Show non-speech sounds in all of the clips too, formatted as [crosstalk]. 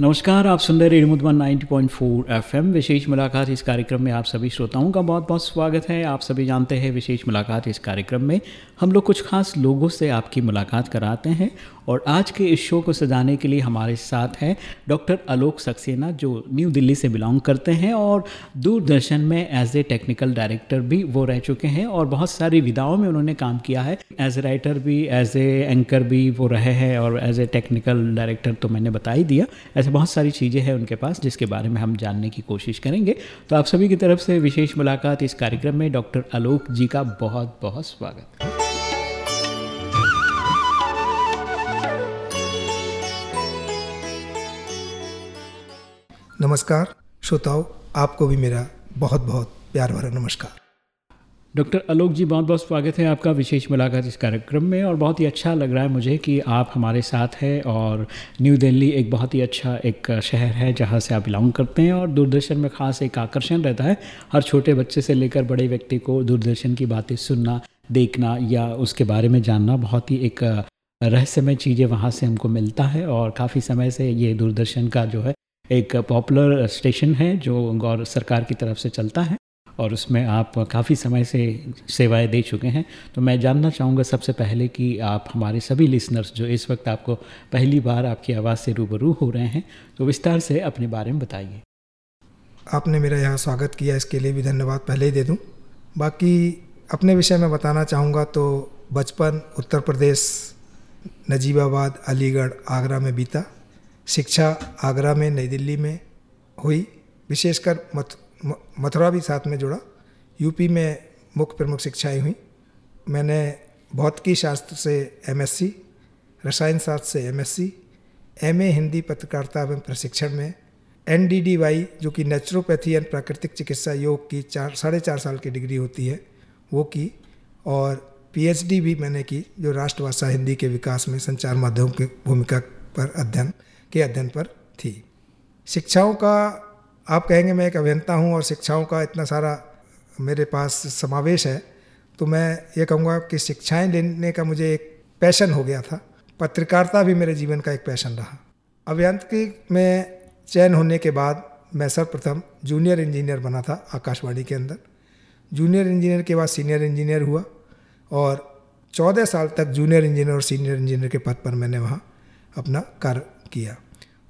नमस्कार, आप सुन रहे रेडियो मधुबन 90.4 एफएम। विशेष मुलाकात इस कार्यक्रम में आप सभी श्रोताओं का बहुत बहुत स्वागत है। आप सभी जानते हैं विशेष मुलाकात इस कार्यक्रम में। हम लोग कुछ खास लोगों से आपकी मुलाकात कराते हैं और आज के इस शो को सजाने के लिए हमारे साथ हैं डॉक्टर आलोक सक्सेना, जो न्यू दिल्ली से बिलोंग करते हैं और दूरदर्शन में एज ए टेक्निकल डायरेक्टर भी वो रह चुके हैं और बहुत सारी विधाओं में उन्होंने काम किया है। एज ए राइटर भी, एज ए एंकर भी वो रहे हैं और एज ए टेक्निकल डायरेक्टर तो मैंने बता ही दिया। ऐसे बहुत सारी चीज़ें हैं उनके पास, जिसके बारे में हम जानने की कोशिश करेंगे। तो आप सभी की तरफ़ से विशेष मुलाकात इस कार्यक्रम में। डॉक्टर आलोक जी का बहुत बहुत स्वागत। नमस्कार, श्रोताओं, आपको भी मेरा बहुत बहुत प्यार भरा नमस्कार। डॉक्टर आलोक जी, बहुत बहुत स्वागत है आपका विशेष मुलाकात इस कार्यक्रम में और बहुत ही अच्छा लग रहा है मुझे कि आप हमारे साथ हैं और न्यू दिल्ली एक बहुत ही अच्छा एक शहर है जहाँ से आप बिलोंग करते हैं और दूरदर्शन में ख़ास एक आकर्षण रहता है हर छोटे बच्चे से लेकर बड़े व्यक्ति को दूरदर्शन की बातें सुनना, देखना या उसके बारे में जानना बहुत ही एक रहस्यमय चीज़ें वहाँ से हमको मिलता है और काफ़ी समय से ये दूरदर्शन का जो है एक पॉपुलर स्टेशन है जो गौर सरकार की तरफ़ से चलता है। और उसमें आप काफ़ी समय से सेवाएँ दे चुके हैं। तो मैं जानना चाहूँगा सबसे पहले कि आप हमारे सभी लिसनर्स जो इस वक्त आपको पहली बार आपकी आवाज़ से रूबरू हो रहे हैं तो विस्तार से अपने बारे में बताइए। आपने मेरा यहाँ स्वागत किया, इसके लिए भी धन्यवाद। पहले ही दे दूँ। बाकी अपने विषय में बताना चाहूँगा तो बचपन, उत्तर प्रदेश, नजीबाबाद, अलीगढ़, आगरा में बीता। शिक्षा आगरा में, नई दिल्ली में हुई। विशेषकर मथुरा भी साथ में जुड़ा। यूपी में मुख्य प्रमुख शिक्षाएँ हुई। मैंने भौतिकी शास्त्र से एमएससी रसायन शास्त्र से एमएससी एमए हिंदी पत्रकारिता एवं प्रशिक्षण में एनडीडीवाई जो कि नेचुरोपैथी एंड प्राकृतिक चिकित्सा योग की चार, साढ़े चार साल की डिग्री होती है, वो की और पीएचडी भी मैंने की, जो राष्ट्रभाषा हिंदी के विकास में संचार माध्यम की भूमिका पर अध्ययन, के अध्ययन पर थी। शिक्षाओं का आप कहेंगे मैं एक अभियंता हूँ और शिक्षाओं का इतना सारा मेरे पास समावेश है तो मैं ये कहूँगा कि शिक्षाएँ लेने का मुझे एक पैशन हो गया था। पत्रकारिता भी मेरे जीवन का एक पैशन रहा। अभियंत्रिकी में चयन होने के बाद मैं सर्वप्रथम जूनियर इंजीनियर बना था आकाशवाणी के अंदर। जूनियर इंजीनियर के बाद सीनियर इंजीनियर हुआ और चौदह साल तक जूनियर इंजीनियर और सीनियर इंजीनियर के पद पर मैंने वहाँ अपना कार्य किया।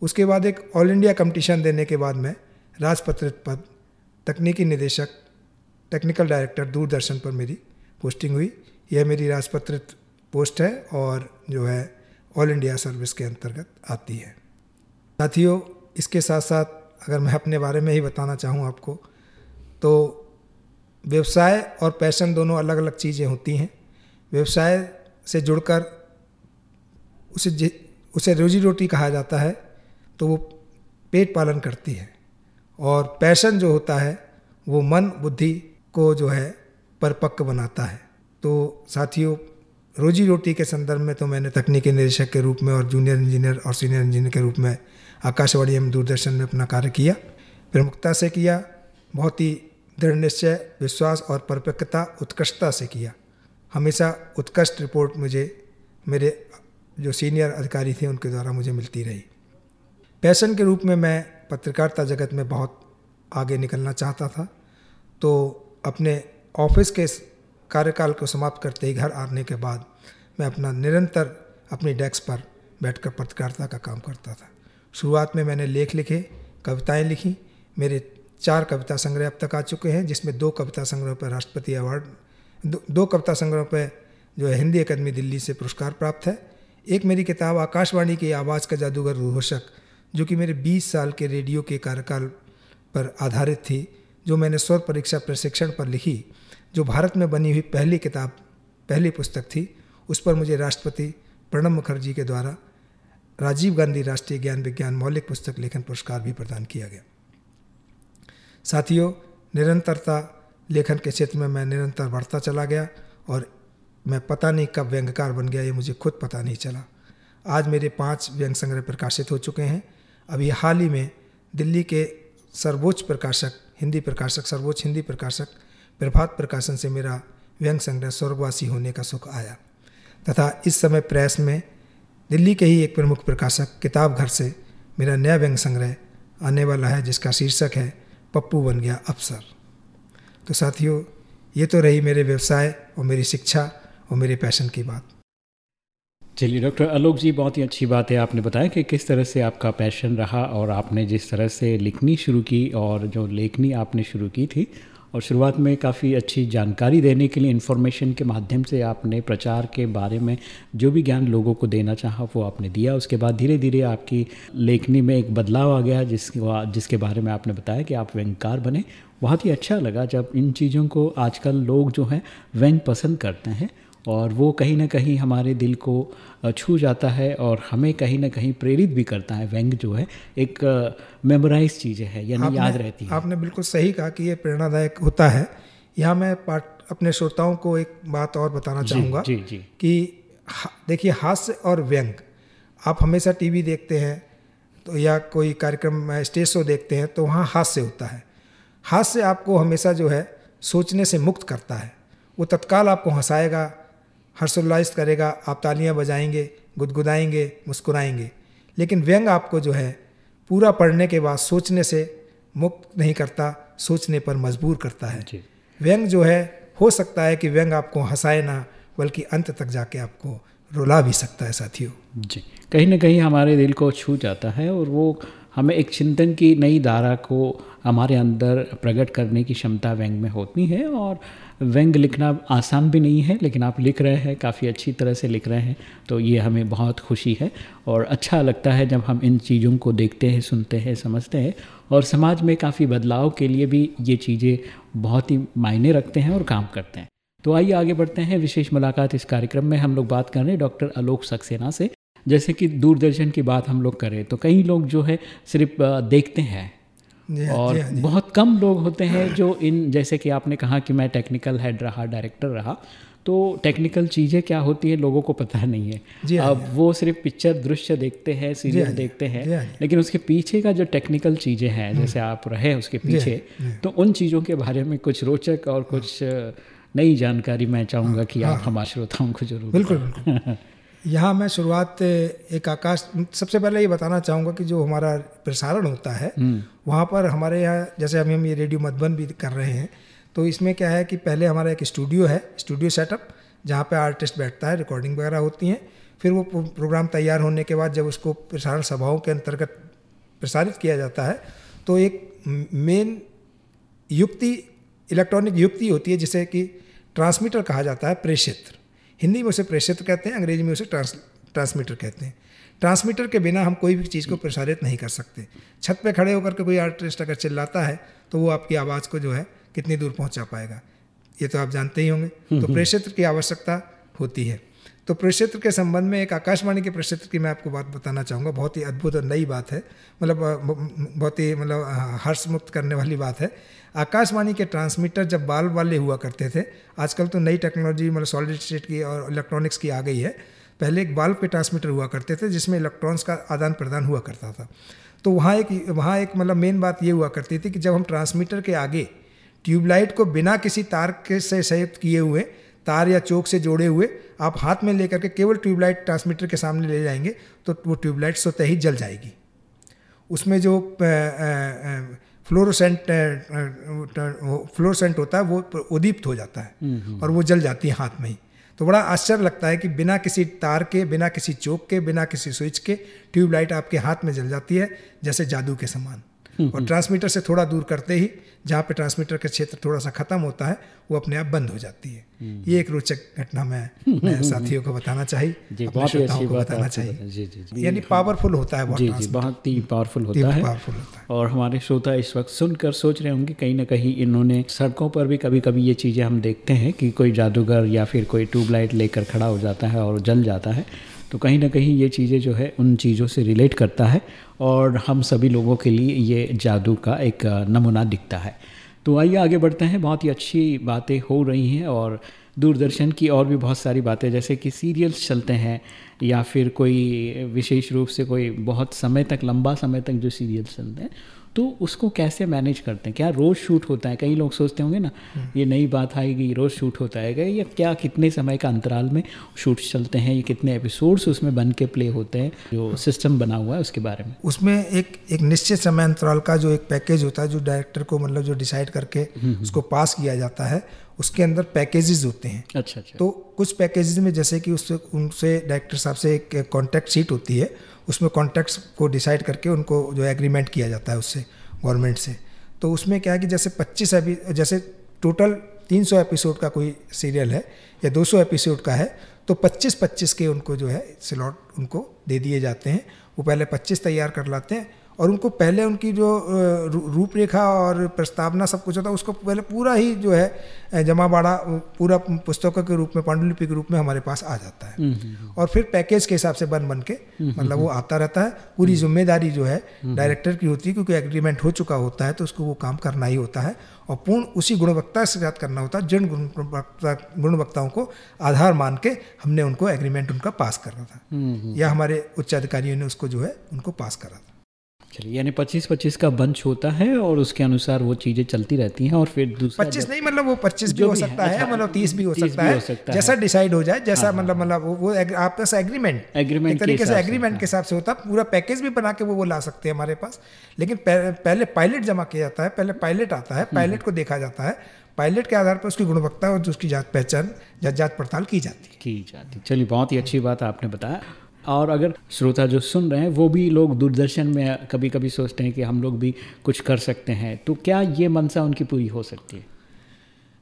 उसके बाद एक ऑल इंडिया कंपटीशन देने के बाद मैं राजपत्रित पद तकनीकी निदेशक टेक्निकल डायरेक्टर दूरदर्शन पर मेरी पोस्टिंग हुई। यह मेरी राजपत्रित पोस्ट है और जो है ऑल इंडिया सर्विस के अंतर्गत आती है। साथियों, इसके साथ साथ अगर मैं अपने बारे में ही बताना चाहूँ आपको तो व्यवसाय और पैशन दोनों अलग अलग चीज़ें होती हैं। व्यवसाय से जुड़कर उसे उसे रोजी रोटी कहा जाता है तो वो पेट पालन करती है। और पैशन जो होता है, वो मन बुद्धि को जो है परिपक्व बनाता है। तो साथियों, रोजी रोटी के संदर्भ में तो मैंने तकनीकी निदेशक के रूप में और जूनियर इंजीनियर और सीनियर इंजीनियर के रूप में आकाशवाणी एवं दूरदर्शन में अपना कार्य किया, प्रमुखता से किया, बहुत ही दृढ़ निश्चय, विश्वास और परिपक्वता, उत्कृष्टता से किया। हमेशा उत्कृष्ट रिपोर्ट मुझे, मेरे जो सीनियर अधिकारी थे, उनके द्वारा मुझे मिलती रही। पैशन के रूप में मैं पत्रकारिता जगत में बहुत आगे निकलना चाहता था। तो अपने ऑफ़िस के कार्यकाल को समाप्त करते ही घर आने के बाद मैं अपना निरंतर अपनी डेस्क पर बैठकर पत्रकारिता का काम करता था। शुरुआत में मैंने लेख लिखे कविताएँ लिखी। मेरे चार कविता संग्रह अब तक आ चुके हैं जिसमें दो कविता संग्रह पर राष्ट्रपति अवार्ड दो, दो कविता संग्रह पर जो है हिंदी अकादमी दिल्ली से पुरस्कार प्राप्त है। एक मेरी किताब आकाशवाणी की आवाज़ का जादूगर रूहोशक जो कि मेरे 20 साल के रेडियो के कार्यकाल पर आधारित थी, जो मैंने स्वर परीक्षा प्रशिक्षण पर लिखी, जो भारत में बनी हुई पहली किताब, पहली पुस्तक थी, उस पर मुझे राष्ट्रपति प्रणब मुखर्जी के द्वारा राजीव गांधी राष्ट्रीय ज्ञान विज्ञान मौलिक पुस्तक लेखन पुरस्कार भी प्रदान किया गया। साथियों, निरंतरता लेखन के क्षेत्र में मैं निरंतर बढ़ता चला गया और मैं पता नहीं कब व्यंगकार बन गया, ये मुझे खुद पता नहीं चला। आज मेरे पाँच व्यंग संग्रह प्रकाशित हो चुके हैं। अभी हाल ही में दिल्ली के सर्वोच्च प्रकाशक, हिंदी प्रकाशक, सर्वोच्च हिंदी प्रकाशक, प्रभात प्रकाशन से मेरा व्यंग संग्रह स्वर्गवासी होने का सुख आया। तथा इस समय प्रेस में दिल्ली के ही एक प्रमुख प्रकाशक, किताब घर से मेरा नया व्यंग संग्रह आने वाला है, जिसका शीर्षक है, पप्पू बन गया अफसर। तो साथियों, ये तो रही मेरे व्यवसाय और मेरी शिक्षा और मेरे पैशन की बात। चलिए, डॉक्टर आलोक जी, बहुत ही अच्छी बात है। आपने बताया कि किस तरह से आपका पैशन रहा और आपने जिस तरह से लिखनी शुरू की और जो लेखनी आपने शुरू की थी और शुरुआत में काफ़ी अच्छी जानकारी देने के लिए इन्फॉर्मेशन के माध्यम से आपने प्रचार के बारे में जो भी ज्ञान लोगों को देना चाहा, वो आपने दिया। उसके बाद धीरे धीरे आपकी लेखनी में एक बदलाव आ गया, जिस जिसके बारे में आपने बताया कि आप व्यंगकार बने। बहुत ही अच्छा लगा जब इन चीज़ों को आजकल लोग जो हैं व्यंग पसंद करते हैं। और वो कहीं ना कहीं हमारे दिल को छू जाता है और हमें कहीं ना कहीं प्रेरित भी करता है। व्यंग जो है एक मेमोराइज चीज़ है यानी याद रहती है। आपने बिल्कुल सही कहा कि ये प्रेरणादायक होता है। यहाँ मैं पाठ अपने श्रोताओं को एक बात और बताना चाहूँगा कि देखिए हास्य और व्यंग आप हमेशा टीवी देखते हैं तो या कोई कार्यक्रम स्टेज शो देखते हैं तो वहाँ हास्य होता है। हास्य आपको हमेशा जो है सोचने से मुक्त करता है। वो तत्काल आपको हंसाएगा हर्षोल्लासित करेगा आप तालियाँ बजाएँगे गुदगुदाएँगे मुस्कुराएँगे। लेकिन व्यंग आपको जो है पूरा पढ़ने के बाद सोचने से मुक्त नहीं करता सोचने पर मजबूर करता है। व्यंग जो है हो सकता है कि व्यंग आपको हंसाए ना बल्कि अंत तक जाके आपको रुला भी सकता है साथियों। जी। कहीं ना कहीं हमारे दिल को छू जाता है और वो हमें एक चिंतन की नई धारा को हमारे अंदर प्रकट करने की क्षमता व्यंग में होती है और व्यंग लिखना आसान भी नहीं है, लेकिन आप लिख रहे हैं, काफ़ी अच्छी तरह से लिख रहे हैं तो ये हमें बहुत खुशी है और अच्छा लगता है जब हम इन चीज़ों को देखते हैं, सुनते हैं, समझते हैं और समाज में काफ़ी बदलाव के लिए भी ये चीज़ें बहुत ही मायने रखते हैं और काम करते हैं। तो आइए आगे बढ़ते हैं, विशेष मुलाकात इस कार्यक्रम में हम लोग बात कर रहे हैं डॉक्टर आलोक सक्सेना से, जैसे कि दूरदर्शन की बात हम लोग करें तो कई लोग जो है सिर्फ़ देखते हैं। और बहुत कम लोग होते हैं जो इन जैसे कि आपने कहा कि मैं टेक्निकल हेड रहा डायरेक्टर रहा तो टेक्निकल चीज़ें क्या होती है लोगों को पता नहीं है। अब वो सिर्फ़ पिक्चर दृश्य देखते हैं सीरियल देखते हैं लेकिन उसके पीछे का जो टेक्निकल चीज़ें हैं। जैसे आप रहे उसके पीछे तो उन चीज़ों के बारे में कुछ रोचक और कुछ नई जानकारी मैं चाहूँगा कि हाँ, आप हाँ। हमारे श्रोताओं को ज़रूर बिल्कुल बिल्कुल। [laughs] यहाँ मैं शुरुआत एक आकाश सबसे पहले ये बताना चाहूँगा कि जो हमारा प्रसारण होता है हम्म। वहाँ पर हमारे यहाँ जैसे अभी हम ये रेडियो मधुबन भी कर रहे हैं तो इसमें क्या है कि पहले हमारा एक स्टूडियो है स्टूडियो सेटअप जहाँ पे आर्टिस्ट बैठता है रिकॉर्डिंग वगैरह होती हैं फिर वो प्रोग्राम तैयार होने के बाद जब उसको प्रसारण सभाओं के अंतर्गत प्रसारित किया जाता है तो एक मेन युक्ति इलेक्ट्रॉनिक युक्ति होती है जिसे कि ट्रांसमीटर कहा जाता है प्रेषित्र हिंदी में उसे प्रेषित्र कहते हैं अंग्रेज़ी में उसे ट्रांस ट्रांसमीटर कहते हैं। ट्रांसमीटर के बिना हम कोई भी चीज़ को प्रसारित नहीं कर सकते। छत पे खड़े होकर के कोई आर्टिस्ट अगर चिल्लाता है तो वो आपकी आवाज़ को जो है कितनी दूर पहुँचा पाएगा। ये तो आप जानते ही होंगे। तो प्रेषित्र की आवश्यकता होती है। तो प्रक्षेत्र के संबंध में एक आकाशवाणी के प्रक्षेत्र की मैं आपको बात बताना चाहूँगा। बहुत ही अद्भुत और नई बात है। मतलब बहुत ही मतलब हर्ष मुक्त करने वाली बात है। आकाशवाणी के ट्रांसमीटर जब बाल वाले हुआ करते थे, आजकल तो नई टेक्नोलॉजी मतलब सॉलिड स्टेट की और इलेक्ट्रॉनिक्स की आ गई है। पहले एक बाल्ब के ट्रांसमीटर हुआ करते थे, जिसमें इलेक्ट्रॉन्स का आदान प्रदान हुआ करता था। तो वहाँ एक वहाँ एक मतलब मेन बात ये हुआ करती थी कि जब हम ट्रांसमीटर के आगे ट्यूबलाइट को बिना किसी तार के से संयुक्त किए हुए तार या चौक से जोड़े हुए आप हाथ में लेकर के केवल ट्यूबलाइट ट्रांसमीटर के सामने ले जाएँगे तो वो ट्यूबलाइट स्वतः ही जल जाएगी। उसमें जो फ्लोरोसेंट फ्लोरोसेंट होता है वो उदीप्त हो जाता है हम्म, हम्म। और वो जल जाती है हाथ में ही। तो बड़ा आश्चर्य लगता है कि बिना किसी तार के बिना किसी चौक के बिना किसी स्विच के ट्यूबलाइट आपके हाथ में जल जाती है जैसे जादू के समान। और ट्रांसमीटर से थोड़ा दूर करते ही जहाँ पे ट्रांसमीटर का क्षेत्र थोड़ा सा खत्म होता है वो अपने आप बंद हो जाती है। ये एक रोचक घटना मैं साथियों को बताना चाहिए बहुत अच्छी बात बताना चाहिए यानी पावरफुल होता है जी जी बहुत ही पावरफुल होता है। पावरफुल होता है। और हमारे श्रोता इस वक्त सुनकर सोच रहे होंगे कहीं ना कहीं इन्होंने सड़कों पर भी कभी कभी ये चीज़ें हम देखते हैं कि कोई जादूगर या फिर कोई ट्यूबलाइट लेकर खड़ा हो जाता है और जल जाता है। तो कहीं ना कहीं ये चीज़ें जो है, उन चीज़ों से रिलेट करता है और हम सभी लोगों के लिए ये जादू का एक नमूना दिखता है। तो आइए आगे बढ़ते हैं। बहुत ही अच्छी बातें हो रही हैं और दूरदर्शन की और भी बहुत सारी बातें, जैसे कि सीरियल्स चलते हैं या फिर कोई विशेष रूप से कोई बहुत समय तक, लंबा समय तक जो सीरियल्स चलते हैं तो उसको कैसे मैनेज करते हैं? क्या रोज़ शूट होता है? कई लोग सोचते होंगे ना ये नई बात आएगी रोज़ शूट होता है। या क्या कितने समय का अंतराल में शूट चलते हैं? ये कितने एपिसोड्स उसमें बन के प्ले होते हैं? जो सिस्टम बना हुआ है उसके बारे में। उसमें एक एक निश्चित समय अंतराल का जो एक पैकेज होता है जो डायरेक्टर को मतलब जो डिसाइड करके हम्म, हम्म। उसको पास किया जाता है उसके अंदर पैकेजेस होते हैं। अच्छा अच्छा। तो कुछ पैकेजेस में जैसे कि उससे उनसे डायरेक्टर साहब से एक कॉन्टैक्ट शीट होती है उसमें कॉन्ट्रैक्ट्स को डिसाइड करके उनको जो एग्रीमेंट किया जाता है उससे गवर्नमेंट से। तो उसमें क्या है कि जैसे 25 अभी जैसे टोटल 300 एपिसोड का कोई सीरियल है या 200 एपिसोड का है तो 25-25 के उनको जो है स्लॉट उनको दे दिए जाते हैं। वो पहले 25 तैयार कर लाते हैं और उनको पहले उनकी जो रूपरेखा और प्रस्तावना सब कुछ होता है उसको पहले पूरा ही जो है जमा बाड़ा पूरा पुस्तकों के रूप में पांडुलिपि के रूप में हमारे पास आ जाता है। हम्म, हम्म, हम्म। और फिर पैकेज के हिसाब से बन बन के मतलब वो आता रहता है। पूरी ज़िम्मेदारी जो है डायरेक्टर की होती है क्योंकि एग्रीमेंट हो चुका होता है तो उसको वो काम करना ही होता है। और पूर्ण उसी गुणवत्ता से साथ करना होता है जिन गुणवत्ता गुणवत्ताओं को आधार मान के हमने उनको एग्रीमेंट उनका पास करना था। या हमारे उच्च अधिकारियों ने उसको जो है उनको पास करा था। चलिए यानी पच्चीस पच्चीस का बंच होता है और उसके अनुसार वो चीज़ें चलती रहती हैं और फिर दूसरा पच्चीस नहीं मतलब वो पच्चीस भी हो सकता है अच्छा, मतलब तीस भी हो सकता है जैसा डिसाइड हो जाए जैसा हाँ, मतलब हाँ। मतलब वो आपका एग्रीमेंट एग्रीमेंट तरीके से एग्रीमेंट के हिसाब से होता है पूरा पैकेज भी बना के वो वो ला सकते हैं हमारे पास लेकिन पहले पायलट जमा किया जाता है पहले पायलट आता है पायलट हम्म। को देखा जाता है पायलट के आधार पर उसकी गुणवत्ता और उसकी जाँच पहचान जाँच पड़ताल की जाती है। की जाती चलिए बहुत ही अच्छी बात आपने बताया। और अगर श्रोता जो सुन रहे हैं वो भी लोग दूरदर्शन में कभी कभी सोचते हैं कि हम लोग भी कुछ कर सकते हैं। तो क्या ये मनसा उनकी पूरी हो सकती है?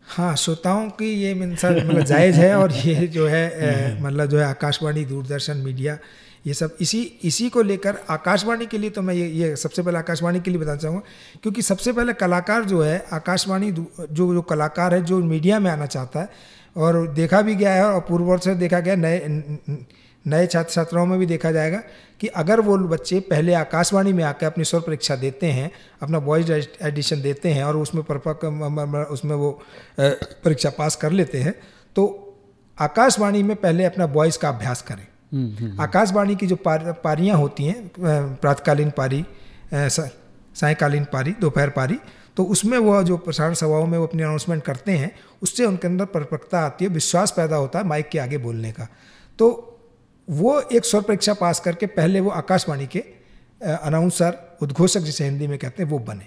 हाँ श्रोताओं की ये मनसा मतलब जायज़ है और ये जो है [laughs] मतलब जो है आकाशवाणी दूरदर्शन मीडिया ये सब इसी इसी को लेकर आकाशवाणी के लिए तो मैं ये ये सबसे पहले आकाशवाणी के लिए बताना चाहूँगा क्योंकि सबसे पहले कलाकार जो है आकाशवाणी जो जो कलाकार है जो मीडिया में आना चाहता है और देखा भी गया है और पूर्व से देखा गया नए नए छात्र छात्राओं में भी देखा जाएगा कि अगर वो बच्चे पहले आकाशवाणी में आकर अपनी स्वर परीक्षा देते हैं अपना वॉइस एडिशन देते हैं और उसमें परपक उसमें वो परीक्षा पास कर लेते हैं तो आकाशवाणी में पहले अपना वॉइस का अभ्यास करें हम्म, हम्म, हम्म। आकाशवाणी की जो पार, पारियाँ होती हैं प्रातकालीन पारी सायकालीन पारी दोपहर पारी तो उसमें वह जो प्रसारण सभाओं में वो अपनी अनाउंसमेंट करते हैं उससे उनके अंदर परिपक्वता आती है विश्वास पैदा होता है माइक के आगे बोलने का तो वो एक स्वर परीक्षा पास करके पहले वो आकाशवाणी के अनाउंसर उद्घोषक जिसे हिंदी में कहते हैं वो बने।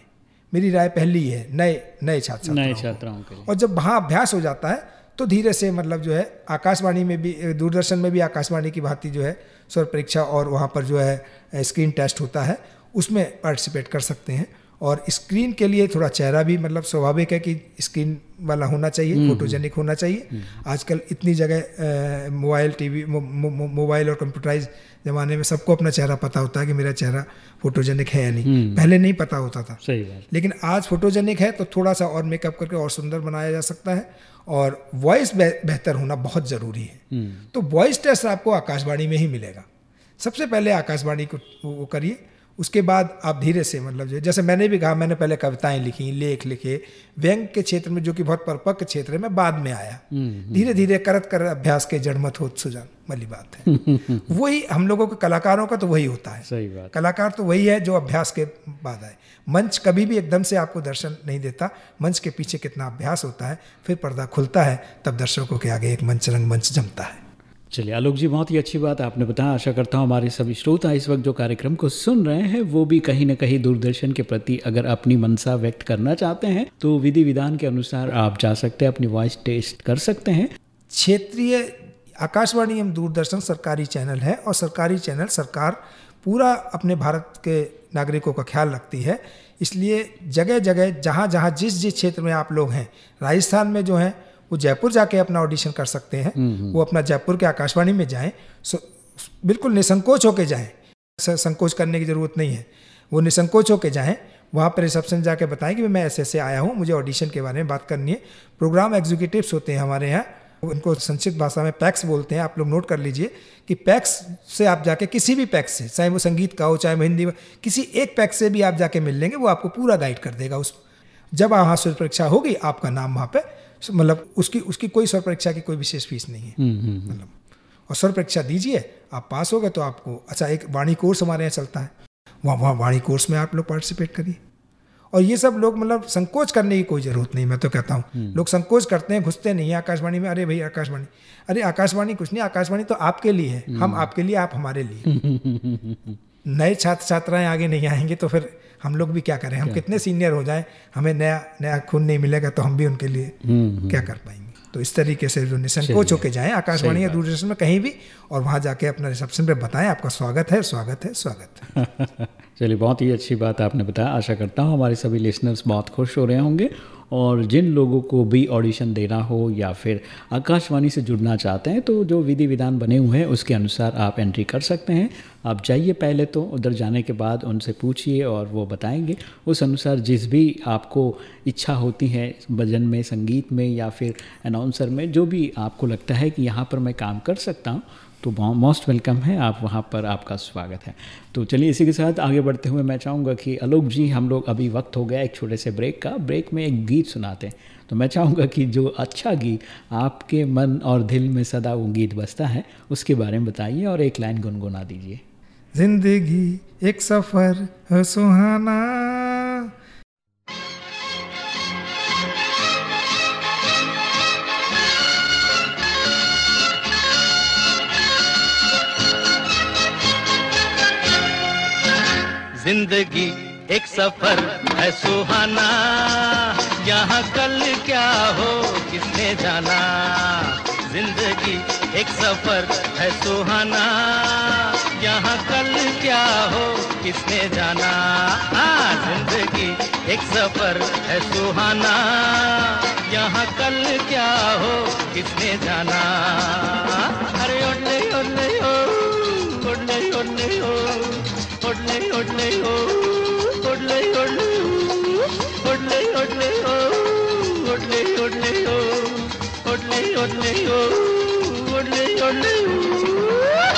मेरी राय पहली है नए नए छात्र नए छात्राओं के लिए। और जब वहाँ अभ्यास हो जाता है तो धीरे से मतलब जो है आकाशवाणी में भी दूरदर्शन में भी आकाशवाणी की भांति जो है स्वर परीक्षा और वहाँ पर जो है स्क्रीन टेस्ट होता है उसमें पार्टिसिपेट कर सकते हैं। और स्क्रीन के लिए थोड़ा चेहरा भी मतलब स्वाभाविक है कि स्क्रीन वाला होना चाहिए फोटोजेनिक हम्म, हम्म। होना चाहिए। हम्म। आजकल इतनी जगह मोबाइल टीवी मोबाइल और कंप्यूटराइज ज़माने में सबको अपना चेहरा पता होता है कि मेरा चेहरा फोटोजेनिक है या नहीं। पहले नहीं पता होता था। सही बात। लेकिन आज फोटोजेनिक है तो थोड़ा सा और मेकअप करके और सुंदर बनाया जा सकता है और वॉइस बेहतर होना बहुत ज़रूरी है। तो वॉइस टेस्ट आपको आकाशवाणी में ही मिलेगा। सबसे पहले आकाशवाणी को वो करिए। उसके बाद आप धीरे से मतलब जो जैसे मैंने भी कहा मैंने पहले कविताएँ लिखी लेख लिखे। व्यंग के क्षेत्र में जो कि बहुत परिपक्व क्षेत्र है मैं बाद में आया। हम्म, हम्म। धीरे धीरे करत कर अभ्यास के जड़मत हो सुजान वाली बात है। [laughs] वही हम लोगों के कलाकारों का तो वही होता है। सही बात। कलाकार तो वही है जो अभ्यास के बाद आए। मंच कभी भी एकदम से आपको दर्शन नहीं देता। मंच के पीछे कितना अभ्यास होता है फिर पर्दा खुलता है तब दर्शकों के आगे एक मंच रंग मंच जमता है। चलिए, आलोक जी, बहुत ही अच्छी बात आपने बताया। आशा करता हूँ हमारे सभी श्रोता इस वक्त जो कार्यक्रम को सुन रहे हैं, वो भी कहीं ना कहीं दूरदर्शन के प्रति अगर अपनी मनसा व्यक्त करना चाहते हैं तो विधि विधान के अनुसार आप जा सकते हैं, अपनी वॉइस टेस्ट कर सकते हैं। क्षेत्रीय आकाशवाणी एवं दूरदर्शन सरकारी चैनल है और सरकारी चैनल सरकार पूरा अपने भारत के नागरिकों का ख्याल रखती है। इसलिए जगह जगह जहाँ जहाँ जिस जिस क्षेत्र में आप लोग हैं, राजस्थान में जो हैं वो जयपुर जाके अपना ऑडिशन कर सकते हैं। हम्म, हम्म। वो अपना जयपुर के आकाशवाणी में जाएँ बिल्कुल निसंकोच होके जाएँ संकोच करने की ज़रूरत नहीं है। वो निसंकोच होके जाएँ वहाँ पर रिसेप्शन जाके बताएँ कि मैं ऐसे ऐसे आया हूँ मुझे ऑडिशन के बारे में बात करनी है। प्रोग्राम एग्जीक्यूटिव्स होते हैं हमारे यहाँ उनको संक्षिप्त भाषा में पैक्स बोलते हैं आप लोग नोट कर लीजिए कि पैक्स से आप जाके किसी भी पैक्स से चाहे वो संगीत का हो चाहे वो हिंदी किसी एक पैक्स से भी आप जाके मिल लेंगे वो आपको पूरा गाइड कर देगा उस जब वहाँ परीक्षा होगी आपका नाम वहाँ पे मतलब उसकी उसकी कोई स्वर परीक्षा की कोई विशेष फ़ीस नहीं है। हम्म, हम्म, मतलब और स्वर परीक्षा दीजिए आप पास हो गए तो आपको अच्छा एक वाणी कोर्स हमारे यहाँ चलता है। वहाँ वहाँ वाणी कोर्स में आप लोग पार्टिसिपेट करिए। और ये सब लोग मतलब संकोच करने की कोई ज़रूरत नहीं मैं तो कहता हूँ। लोग संकोच करते हैं घुसते नहीं हैं आकाशवाणी में अरे भाई आकाशवाणी अरे आकाशवाणी कुछ नहीं आकाशवाणी तो आपके लिए है। हम आपके लिए आप हमारे लिए [laughs] नए छात्र छात्राएँ आगे नहीं आएँगे तो फिर हम लोग भी क्या करें? हम कितने सीनियर हो जाएँ हमें नया नया खून नहीं मिलेगा तो हम भी उनके लिए क्या कर पाएँगे? तो इस तरीके से जो निसंकोच होकर जाएँ आकाशवाणी या दूरदर्शन में कहीं भी और वहाँ जाके अपना रिसेप्शन पे बताएँ आपका स्वागत है स्वागत है स्वागत है। [laughs] चलिए, बहुत ही अच्छी बात आपने बताया। आशा करता हूँ हमारे सभी लिसनर्स बहुत खुश हो रहे होंगे। और जिन लोगों को भी ऑडिशन देना हो या फिर आकाशवाणी से जुड़ना चाहते हैं तो जो विधि विधान बने हुए हैं, उसके अनुसार आप एंट्री कर सकते हैं। आप जाइए पहले तो उधर जाने के बाद उनसे पूछिए और वो बताएँगे। उस अनुसार जिस भी आपको इच्छा होती है, भजन में, संगीत में या फिर अनाउंसर में, जो भी आपको लगता है कि यहाँ पर मैं काम कर सकता हूँ तो मोस्ट वेलकम है, आप वहाँ पर आपका स्वागत है। तो चलिए इसी के साथ आगे बढ़ते हुए मैं चाहूँगा कि आलोक जी, हम लोग अभी वक्त हो गया एक छोटे से ब्रेक का। ब्रेक में एक गीत सुनाते हैं। तो मैं चाहूँगा कि जो अच्छा गीत आपके मन और दिल में सदा वो गीत बसता है, उसके बारे में बताइए और एक लाइन गुनगुना दीजिए। ज़िंदगी एक सफ़र, सुहाना। ज़िंदगी एक सफ़र है सुहाना। यहाँ कल क्या हो, किसने जाना? ज़िंदगी एक सफ़र है सुहाना। यहाँ कल क्या हो, किसने जाना? हाँ ज़िंदगी एक सफ़र है सुहाना। यहाँ कल क्या हो, किसने जाना? अरे ओले ओले ओ ओले ओले ओ। ओले ओले ओ ओले ओले ओले ओले ओ ओले ओले ओ ओले ओले ओ ओले ओले ओ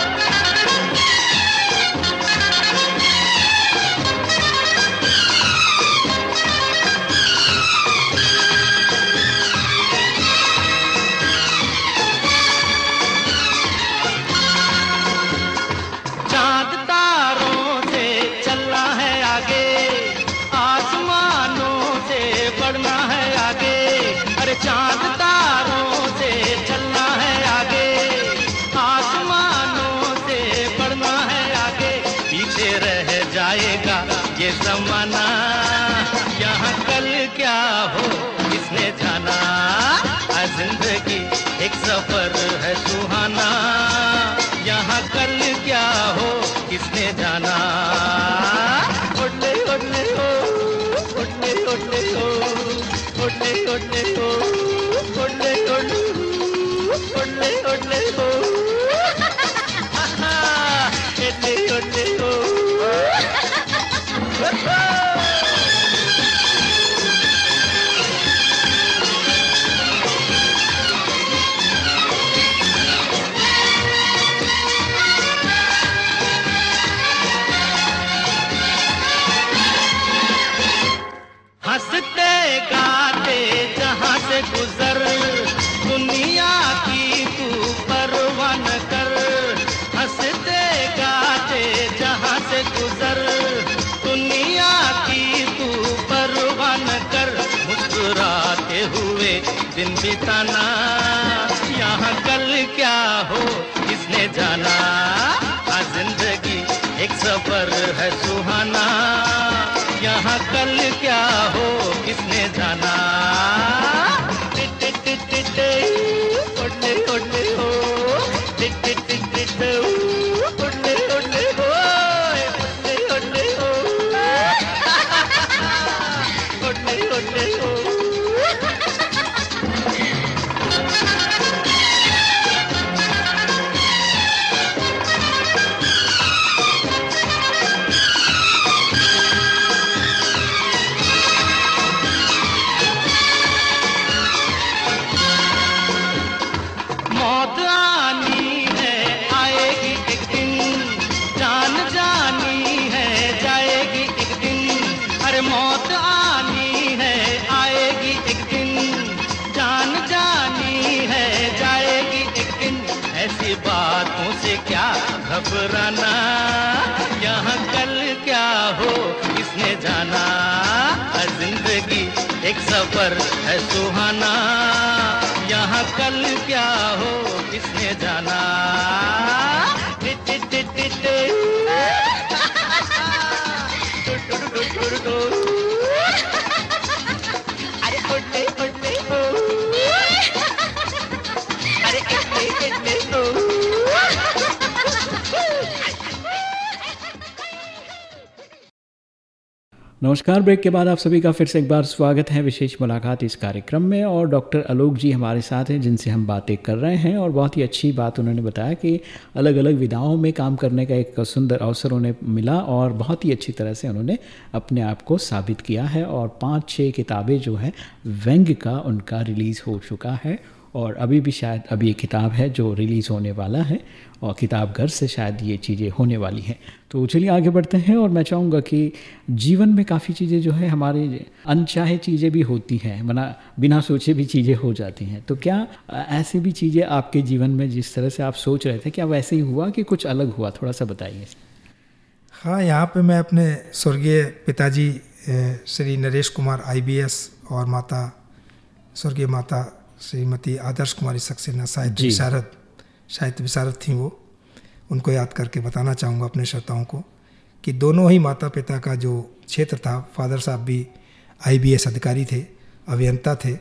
सफ़र है सुहाना। यहाँ कल क्या हो किसने जाना? नमस्कार, ब्रेक के बाद आप सभी का फिर से एक बार स्वागत है विशेष मुलाकात इस कार्यक्रम में और डॉक्टर आलोक जी हमारे साथ हैं, जिनसे हम बातें कर रहे हैं और बहुत ही अच्छी बात उन्होंने बताया कि अलग अलग विधाओं में काम करने का एक सुंदर अवसर उन्हें मिला और बहुत ही अच्छी तरह से उन्होंने अपने आप को साबित किया है और पाँच छः किताबें जो है व्यंग का उनका रिलीज़ हो चुका है। और अभी भी शायद, अभी ये किताब है जो रिलीज़ होने वाला है और किताब घर से शायद ये चीज़ें होने वाली हैं। तो चलिए आगे बढ़ते हैं और मैं चाहूँगा कि जीवन में काफ़ी चीज़ें जो है हमारे अनचाहे चीज़ें भी होती हैं, मना, बिना सोचे भी चीज़ें हो जाती हैं। तो क्या ऐसी भी चीज़ें आपके जीवन में जिस तरह से आप सोच रहे थे, क्या वैसे ही हुआ कि कुछ अलग हुआ? थोड़ा सा बताइए। हाँ यहाँ पे मैं अपने स्वर्गीय पिताजी श्री नरेश कुमार आईबीएस और माता, स्वर्गीय माता श्रीमती आदर्श कुमारी सक्सेना साहित्य। विशारद साहित्य विशारद थी वो उनको याद करके बताना चाहूँगा अपने श्रोताओं को कि दोनों ही माता पिता का जो क्षेत्र था फादर साहब भी आईबीएस अधिकारी थे अभियंता थे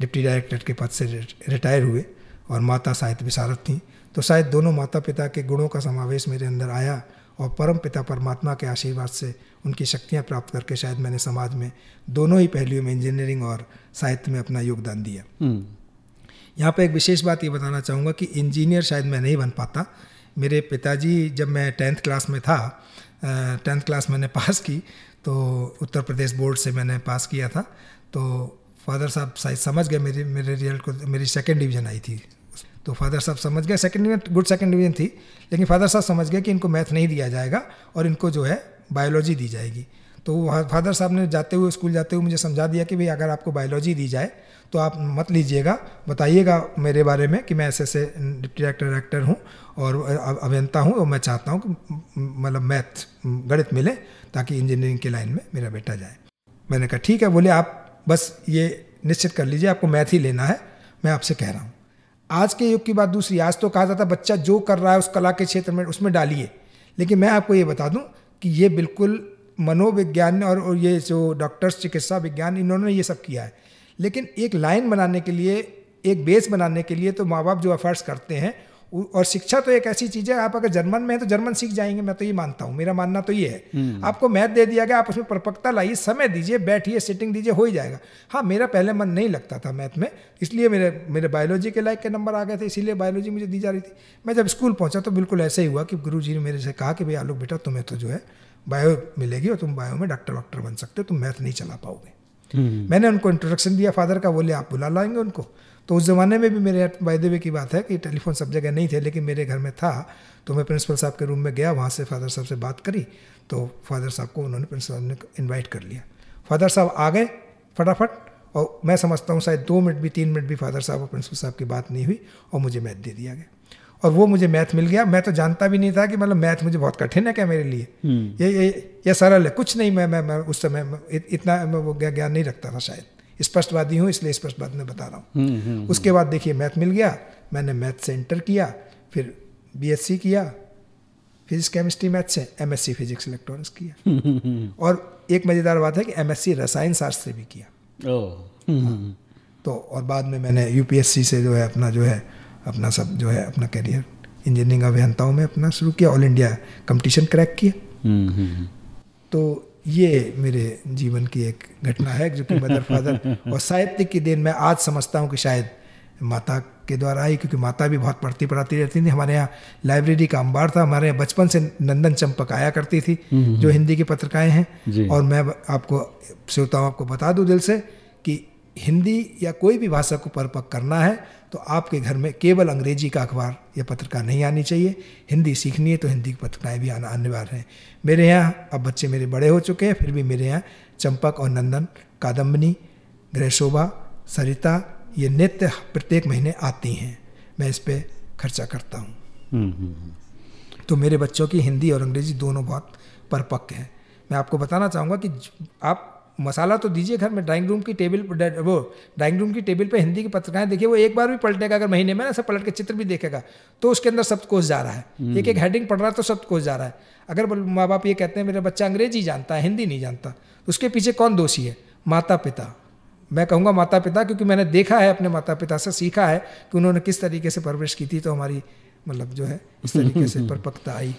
डिप्टी डायरेक्टर के पद से रिटायर हुए और माता साहित्य विशारद थी तो शायद दोनों माता पिता के गुणों का समावेश मेरे अंदर आया और परम पिता परमात्मा के आशीर्वाद से उनकी शक्तियाँ प्राप्त करके शायद मैंने समाज में दोनों ही पहलुओं में इंजीनियरिंग और साहित्य में अपना योगदान दिया। हम्म, यहाँ पर एक विशेष बात ये बताना चाहूँगा कि इंजीनियर शायद मैं नहीं बन पाता। मेरे पिताजी जब मैं टेंथ क्लास में था टेंथ क्लास मैंने पास की तो उत्तर प्रदेश बोर्ड से मैंने पास किया था। तो फादर साहब शायद समझ गए मेरे मेरे रिज़ल्ट को मेरी सेकेंड डिवीज़न आई थी। तो फादर साहब समझ गए second division good second division थी, लेकिन फादर साहब समझ गए कि इनको मैथ नहीं दिया जाएगा और इनको जो है बायोलॉजी दी जाएगी। तो फादर साहब ने जाते हुए स्कूल जाते हुए मुझे समझा दिया कि भाई अगर आपको बायोलॉजी दी जाए तो आप मत लीजिएगा, बताइएगा मेरे बारे में कि मैं ऐसे ऐसे डायरेक्टर डायरेक्टर हूँ और अभियंता हूँ और मैं चाहता हूँ कि मतलब मैथ गणित मिले ताकि इंजीनियरिंग की लाइन में मेरा बेटा जाए। मैंने कहा, ठीक है, बोले आप बस ये निश्चित कर लीजिए, आपको मैथ ही लेना है, मैं आपसे कह रहा हूँ। आज के युग की बात दूसरी आज तो कहा जाता है बच्चा जो कर रहा है उस कला के क्षेत्र में उसमें डालिए। लेकिन मैं आपको ये बता दूँ कि ये बिल्कुल मनोविज्ञान और, ये जो डॉक्टर्स चिकित्सा विज्ञान इन्होंने ये सब किया है। लेकिन एक लाइन बनाने के लिए एक बेस बनाने के लिए तो माँ बाप जो एफर्ट्स करते हैं और शिक्षा तो एक ऐसी चीज़ है आप अगर जर्मन में है तो जर्मन सीख जाएँगे मैं तो ये मानता हूँ मेरा मानना तो ये है। आपको मैथ दे दिया गया आप उसमें परिपक्वता लाइए समय दीजिए बैठिए सिटिंग दीजिए हो ही जाएगा। हाँ मेरा पहले मन नहीं लगता था मैथ में इसलिए मेरे मेरे बायोलॉजी के लायक के नंबर आ गए थे इसीलिए बायोलॉजी मुझे दी जा रही थी। मैं जब स्कूल पहुँचा तो बिल्कुल ऐसे ही हुआ कि गुरु ने मेरे से कहा कि भाई आलोक बेटा तुम्हें तो जो है बायो मिलेगी और तुम बायो में डॉक्टर वॉक्टर बन सकते हो तुम मैथ नहीं चला पाओगे। मैंने उनको इंट्रोडक्शन दिया फादर का बोले आप बुला लाएँगे उनको। तो उस ज़माने में भी मेरे वायदे की बात है कि टेलीफोन सब जगह नहीं थे लेकिन मेरे घर में था। तो मैं प्रिंसिपल साहब के रूम में गया वहाँ से फादर साहब से बात करी। तो फादर साहब को उन्होंने प्रिंसिपल साहब ने इन्वाइट कर लिया। फादर साहब आ गए फटाफट और मैं समझता हूँ शायद दो मिनट भी तीन मिनट भी फादर साहब और प्रिंसिपल साहब की बात नहीं हुई और मुझे मैथ दे दिया गया। और वो मुझे मैथ मिल गया। मैं तो जानता भी नहीं था कि मतलब मैथ मुझे बहुत कठिन है क्या मेरे लिए? ये ये ये सरल है कुछ नहीं मैं मैं, मैं उस समय इत- इतना मैं वो ज्ञान नहीं रखता था शायद। स्पष्टवादी हूँ इसलिए स्पष्टवाद में बता रहा हूँ। उसके बाद देखिए मैथ मिल गया मैंने मैथ से इंटर किया फिर बीएससी किया फिजिक्स केमिस्ट्री मैथ से एमएससी फिजिक्स इलेक्ट्रॉनिक्स किया। और एक मज़ेदार बात है कि एमएससी रसायन शास्त्र से भी किया। हम्म, तो और बाद में मैंने यूपीएससी से जो है अपना जो है अपना सब जो है अपना करियर इंजीनियरिंग अभियंताओं में अपना शुरू किया ऑल इंडिया कंपटीशन क्रैक किया। हम्म, हम्म, तो ये मेरे जीवन की एक घटना है जो कि मदर फादर [laughs] और साहित्य की देन मैं आज समझता हूँ कि शायद माता के द्वारा आई क्योंकि माता भी बहुत पढ़ती पढ़ाती रहती थी। हमारे यहाँ लाइब्रेरी का अंबार था हमारे यहाँ बचपन से नंदन चंपक आया करती थी जो हिंदी की पत्रिकाएँ हैं। और मैं आपको श्रोताओं आपको बता दूँ दिल से हिंदी या कोई भी भाषा को परिपक्व करना है तो आपके घर में केवल अंग्रेज़ी का अखबार या पत्रिका नहीं आनी चाहिए। हिंदी सीखनी है तो हिंदी की पत्रिकाएँ भी आना अनिवार्य हैं। मेरे यहाँ अब बच्चे मेरे बड़े हो चुके हैं फिर भी मेरे यहाँ चंपक और नंदन कादम्बनी गृह शोभा सरिता ये नित्य प्रत्येक महीने आती हैं। मैं इस पर खर्चा करता हूँ। हम्म, हम्म, तो मेरे बच्चों की हिंदी और अंग्रेज़ी दोनों बहुत परिपक्व हैं। मैं आपको बताना चाहूँगा कि आप मसाला तो दीजिए घर में ड्राइंग रूम की टेबल पर वो ड्राइंग रूम की टेबल पे हिंदी की पत्रिकाएँ देखिए वो एक बार भी पलटेगा अगर महीने में ना सब पलट के चित्र भी देखेगा तो उसके अंदर शब्दकोश जा रहा है। एक एक हेडिंग पढ़ रहा है तो शब्दकोश जा रहा है। अगर माँ बाप ये कहते हैं मेरा बच्चा अंग्रेज़ी जानता है हिंदी नहीं जानता उसके पीछे कौन दोषी है? माता पिता मैं कहूँगा माता पिता क्योंकि मैंने देखा है अपने माता पिता से सीखा है कि उन्होंने किस तरीके से परवरिश की थी तो हमारी मतलब जो है इस तरीके से [laughs] परिपक्वता आई।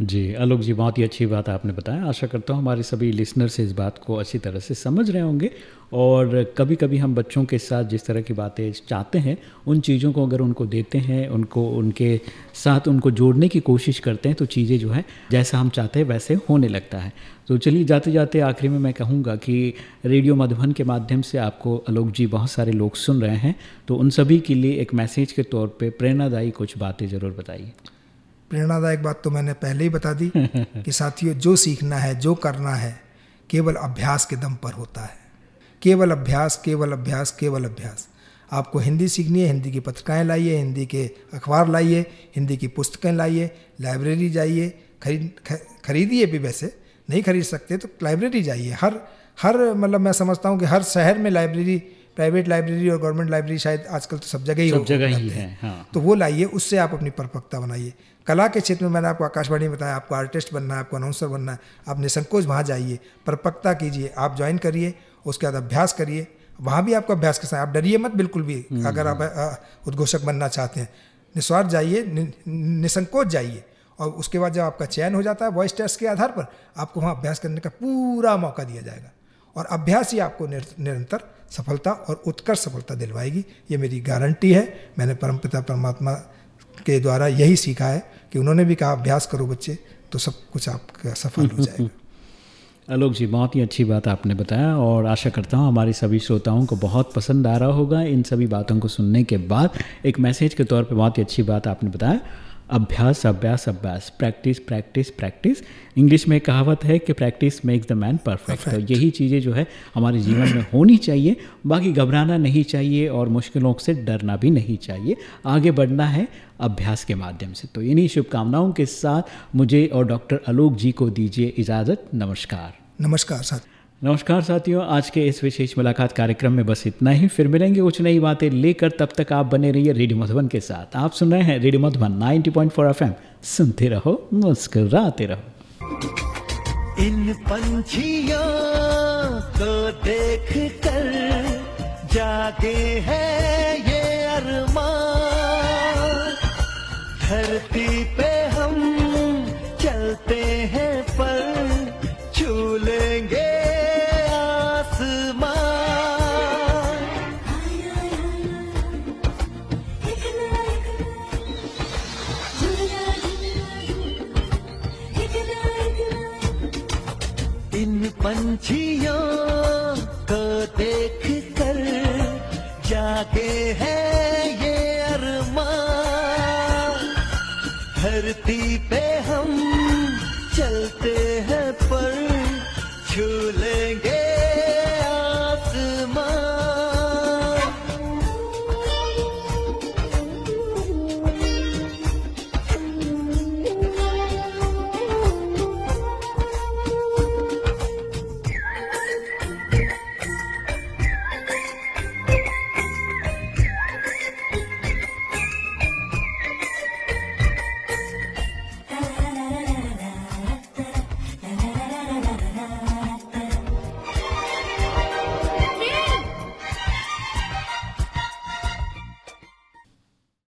जी आलोक जी, बहुत ही अच्छी बात आपने बताया। आशा करता हूँ हमारे सभी लिसनर्स इस बात को अच्छी तरह से समझ रहे होंगे और कभी कभी हम बच्चों के साथ जिस तरह की बातें चाहते हैं, उन चीज़ों को अगर उनको देते हैं, उनको, उनके साथ उनको जोड़ने की कोशिश करते हैं तो चीज़ें जो है, जैसा हम चाहते हैं, वैसे होने लगता है। तो चलिए जाते जाते आखिरी में मैं कहूँगा कि रेडियो मधुबन के माध्यम से आपको आलोक जी बहुत सारे लोग सुन रहे हैं तो उन सभी के लिए एक मैसेज के तौर पर प्रेरणादायी कुछ बातें ज़रूर बताइए। प्रेरणादायक बात तो मैंने पहले ही बता दी [laughs] कि साथियों जो सीखना है जो करना है केवल अभ्यास के दम पर होता है। केवल अभ्यास केवल अभ्यास केवल अभ्यास। आपको हिंदी सीखनी है हिंदी की पत्रिकाएँ लाइए हिंदी के अखबार लाइए हिंदी की पुस्तकें लाइए लाइब्रेरी जाइए खरीद खरीदिए भी वैसे नहीं खरीद सकते तो लाइब्रेरी जाइए। हर हर मतलब मैं समझता हूँ कि हर शहर में लाइब्रेरी प्राइवेट लाइब्रेरी और गवर्नमेंट लाइब्रेरी शायद आजकल तो सब जगह ही सब जगह ही है हाँ। तो वो लाइए उससे आप अपनी परिपक्वता बनाइए। कला के क्षेत्र में मैंने आपको आकाशवाणी में बताया आपको आर्टिस्ट बनना है आपको अनाउंसर बनना है आप निसंकोच वहाँ जाइए परपक्ता कीजिए आप ज्वाइन करिए उसके बाद अभ्यास करिए। वहाँ भी आपको अभ्यास करना है आप डरिए मत बिल्कुल भी अगर आप उद्घोषक बनना चाहते हैं। निस्वार्थ जाइए निसंकोच जाइए और उसके बाद जब आपका चयन हो जाता है वॉइस टेस्ट के आधार पर आपको वहाँ अभ्यास करने का पूरा मौका दिया जाएगा। और अभ्यास ही आपको निरंतर सफलता और उत्कर्ष सफलता दिलवाएगी। ये मेरी गारंटी है। मैंने परमपिता परमात्मा के द्वारा यही सीखा है कि उन्होंने भी कहा, अभ्यास करो बच्चे तो सब कुछ आपका सफल हो जाएगा। [laughs] आलोक जी, बहुत ही अच्छी बात आपने बताया और आशा करता हूँ हमारे सभी श्रोताओं को बहुत पसंद आ रहा होगा इन सभी बातों को सुनने के बाद। एक मैसेज के तौर पे बहुत ही अच्छी बात आपने बताया। अभ्यास अभ्यास अभ्यास प्रैक्टिस प्रैक्टिस प्रैक्टिस इंग्लिश में कहावत है कि practice makes the man perfect तो यही चीज़ें जो है हमारे जीवन में होनी चाहिए। बाकी घबराना नहीं चाहिए और मुश्किलों से डरना भी नहीं चाहिए। आगे बढ़ना है अभ्यास के माध्यम से। तो इन्हीं शुभकामनाओं के साथ मुझे और डॉक्टर आलोक जी को दीजिए इजाज़त। नमस्कार। नमस्कार साथ। नमस्कार साथियों, आज के इस विशेष मुलाकात कार्यक्रम में बस इतना ही। फिर मिलेंगे कुछ नई बातें लेकर, तब तक आप बने रहिए रेडियो मधुबन के साथ। आप सुन रहे हैं रेडियो मधुबन 90.4 एफएम। सुनते रहो, मुस्कुराते रहो। इन को देख कर जागे है ये अरमान। धरती पे पंछियों